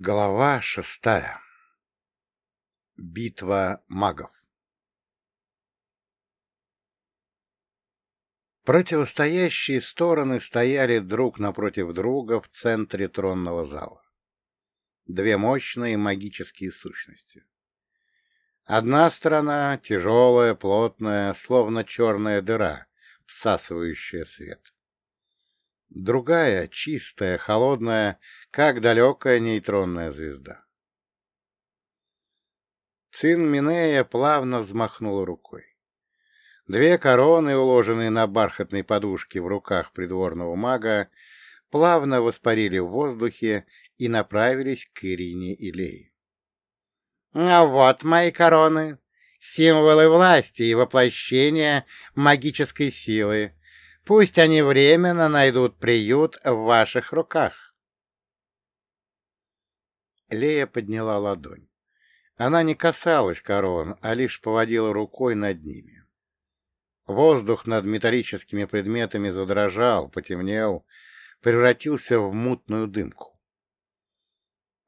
Глава шестая. Битва магов. Противостоящие стороны стояли друг напротив друга в центре тронного зала. Две мощные магические сущности. Одна сторона — тяжелая, плотная, словно черная дыра, всасывающая свет. Другая — чистая, холодная, как далекая нейтронная звезда. Цин Минея плавно взмахнул рукой. Две короны, уложенные на бархатной подушке в руках придворного мага, плавно воспарили в воздухе и направились к Ирине и Лее. — А вот мои короны, символы власти и воплощения магической силы. Пусть они временно найдут приют в ваших руках. Лея подняла ладонь. Она не касалась корон, а лишь поводила рукой над ними. Воздух над металлическими предметами задрожал, потемнел, превратился в мутную дымку.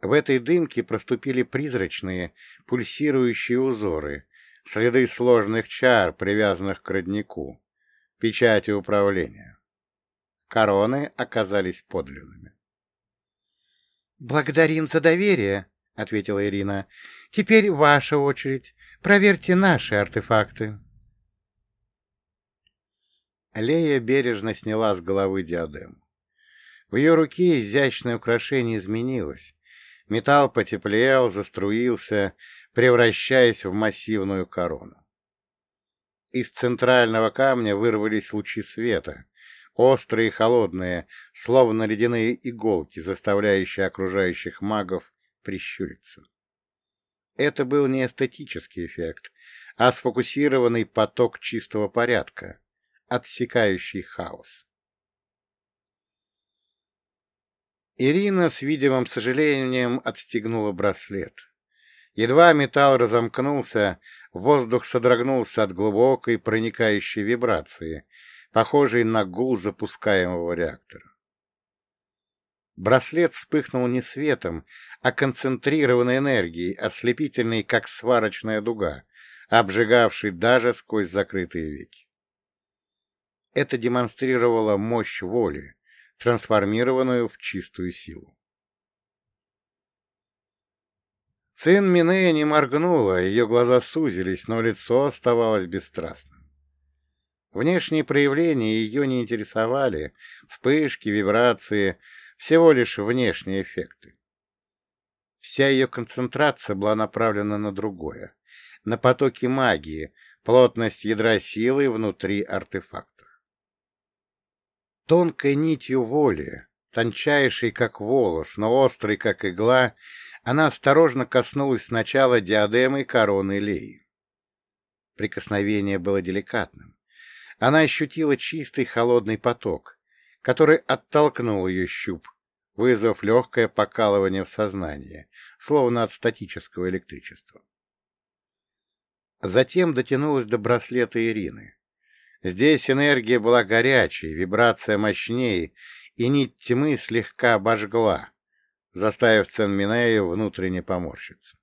В этой дымке проступили призрачные, пульсирующие узоры, следы сложных чар, привязанных к роднику, печати управления. Короны оказались подлинными. «Благодарим за доверие», — ответила Ирина. «Теперь ваша очередь. Проверьте наши артефакты». Лея бережно сняла с головы диадему. В ее руке изящное украшение изменилось. Металл потеплел, заструился, превращаясь в массивную корону. Из центрального камня вырвались лучи света, острые и холодные, словно ледяные иголки, заставляющие окружающих магов прищуриться. Это был не эстетический эффект, а сфокусированный поток чистого порядка, отсекающий хаос. Ирина с видимым сожалением отстегнула браслет. Едва металл разомкнулся, воздух содрогнулся от глубокой проникающей вибрации, похожей на гул запускаемого реактора. Браслет вспыхнул не светом, а концентрированной энергией, ослепительной, как сварочная дуга, обжигавшей даже сквозь закрытые веки. Это демонстрировало мощь воли, трансформированную в чистую силу. Цин Минея не моргнула, ее глаза сузились, но лицо оставалось бесстрастным. Внешние проявления ее не интересовали, вспышки, вибрации, всего лишь внешние эффекты. Вся ее концентрация была направлена на другое, на потоки магии, плотность ядра силы внутри артефакта. Тонкой нитью воли, тончайшей, как волос, но острой, как игла, она осторожно коснулась сначала диадемы короны Леи. Прикосновение было деликатным. Она ощутила чистый холодный поток, который оттолкнул ее щуп, вызвав легкое покалывание в сознании, словно от статического электричества. Затем дотянулась до браслета Ирины. Здесь энергия была горячей, вибрация мощнее, и нить тьмы слегка обожгла, заставив Ценминею внутренне поморщиться.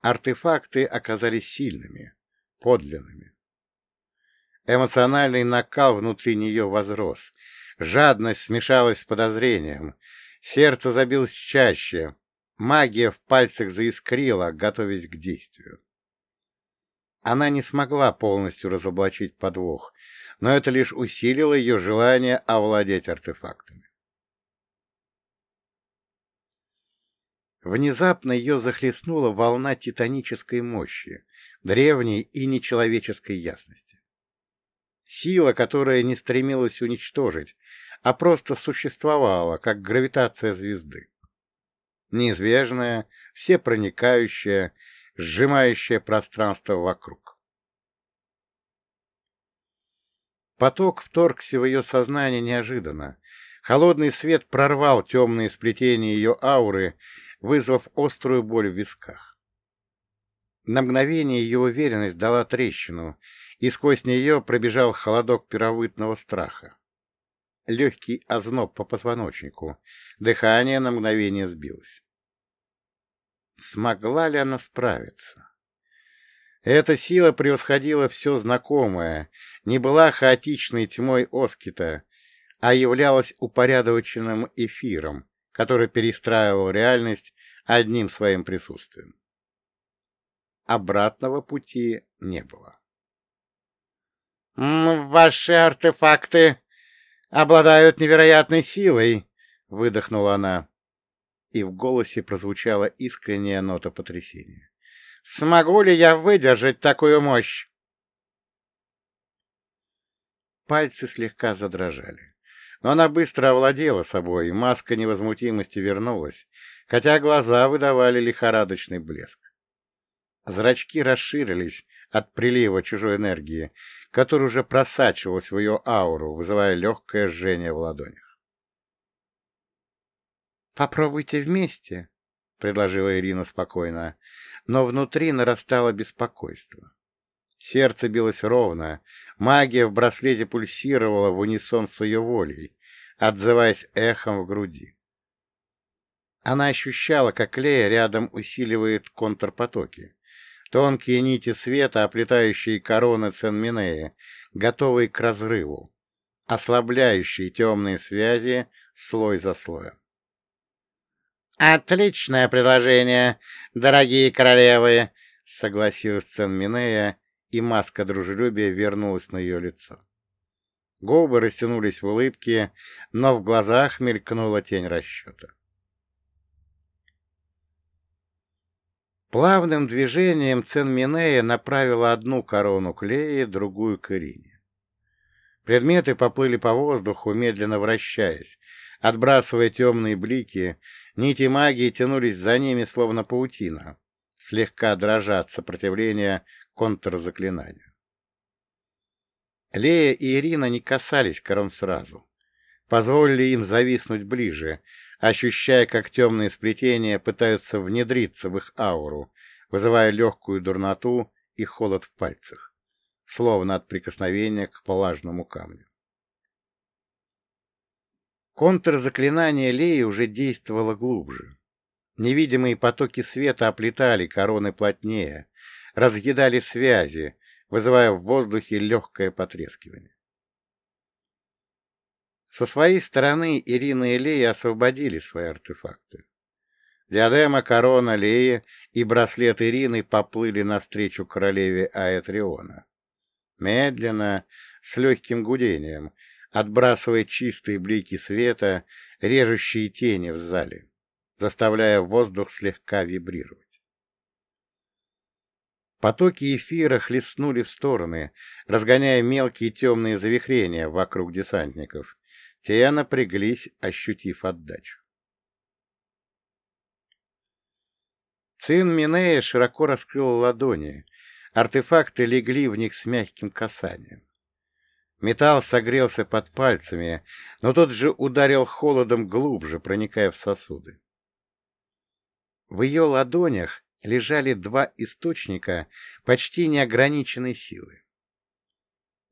Артефакты оказались сильными, подлинными. Эмоциональный накал внутри нее возрос, жадность смешалась с подозрением, сердце забилось чаще, магия в пальцах заискрила, готовясь к действию. Она не смогла полностью разоблачить подвох, но это лишь усилило ее желание овладеть артефактами. Внезапно ее захлестнула волна титанической мощи, древней и нечеловеческой ясности. Сила, которая не стремилась уничтожить, а просто существовала, как гравитация звезды. Неизбежная, всепроникающая, сжимающее пространство вокруг. Поток вторгся в ее сознание неожиданно. Холодный свет прорвал темные сплетения ее ауры, вызвав острую боль в висках. На мгновение ее уверенность дала трещину, и сквозь нее пробежал холодок первобытного страха. легкий озноб по позвоночнику, дыхание на мгновение сбилось. Смогла ли она справиться? Эта сила превосходила все знакомое, не была хаотичной тьмой Оскита, а являлась упорядоченным эфиром, который перестраивал реальность одним своим присутствием. Обратного пути не было. «Ваши артефакты обладают невероятной силой!» — выдохнула она, и в голосе прозвучала искренняя нота потрясения. «Смогу ли я выдержать такую мощь?» Пальцы слегка задрожали. Но она быстро овладела собой, маска невозмутимости вернулась, хотя глаза выдавали лихорадочный блеск. Зрачки расширились от прилива чужой энергии, которая уже просачивалась в ее ауру, вызывая легкое жжение в ладонях. «Попробуйте вместе», — предложила Ирина спокойно, но внутри нарастало беспокойство. Сердце билось ровно, магия в браслете пульсировала в унисон с ее волей, отзываясь эхом в груди. Она ощущала, как Лея рядом усиливает контрпотоки. Тонкие нити света, оплетающие короны Ценминея, готовые к разрыву, ослабляющие темные связи слой за слоем. «Отличное предложение, дорогие королевы!» — согласилась Ценминея, и маска дружелюбия вернулась на ее лицо. Губы растянулись в улыбке, но в глазах мелькнула тень расчета. Плавным движением Ценминея направила одну корону к Лее, другую к Ирине. Предметы поплыли по воздуху, медленно вращаясь, отбрасывая темные блики, нити магии тянулись за ними, словно паутина, слегка дрожа от сопротивления контрзаклинанию. Лея и Ирина не касались корон сразу. Позволили им зависнуть ближе, ощущая, как темные сплетения пытаются внедриться в их ауру, вызывая легкую дурноту и холод в пальцах, словно от прикосновения к влажному камню. Контрзаклинание Леи уже действовало глубже. Невидимые потоки света оплетали короны плотнее, разъедали связи, вызывая в воздухе легкое потрескивание. Со своей стороны Ирина и Лея освободили свои артефакты. Диадема, корона Леи и браслет Ирины поплыли навстречу королеве Аэтриона. Медленно, с легким гудением, отбрасывая чистые блики света, режущие тени в зале, заставляя воздух слегка вибрировать. Потоки эфира хлестнули в стороны, разгоняя мелкие темные завихрения вокруг десантников. Те напряглись, ощутив отдачу. Цин Минея широко раскрыл ладони. Артефакты легли в них с мягким касанием. Металл согрелся под пальцами, но тот же ударил холодом глубже, проникая в сосуды. В ее ладонях лежали два источника почти неограниченной силы.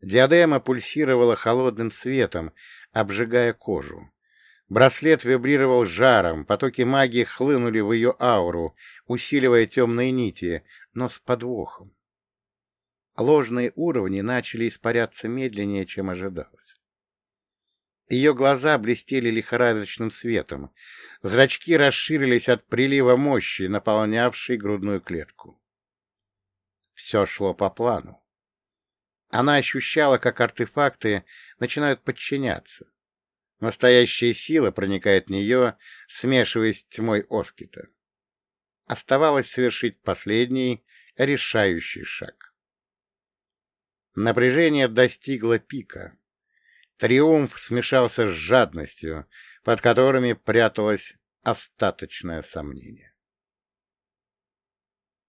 Диадема пульсировала холодным светом, обжигая кожу. Браслет вибрировал жаром, потоки магии хлынули в ее ауру, усиливая темные нити, но с подвохом. Ложные уровни начали испаряться медленнее, чем ожидалось. Ее глаза блестели лихорадочным светом. Зрачки расширились от прилива мощи, наполнявшей грудную клетку. Все шло по плану. Она ощущала, как артефакты начинают подчиняться. Настоящая сила проникает в нее, смешиваясь с тьмой Оскита. Оставалось совершить последний, решающий шаг. Напряжение достигло пика. Триумф смешался с жадностью, под которыми пряталось остаточное сомнение.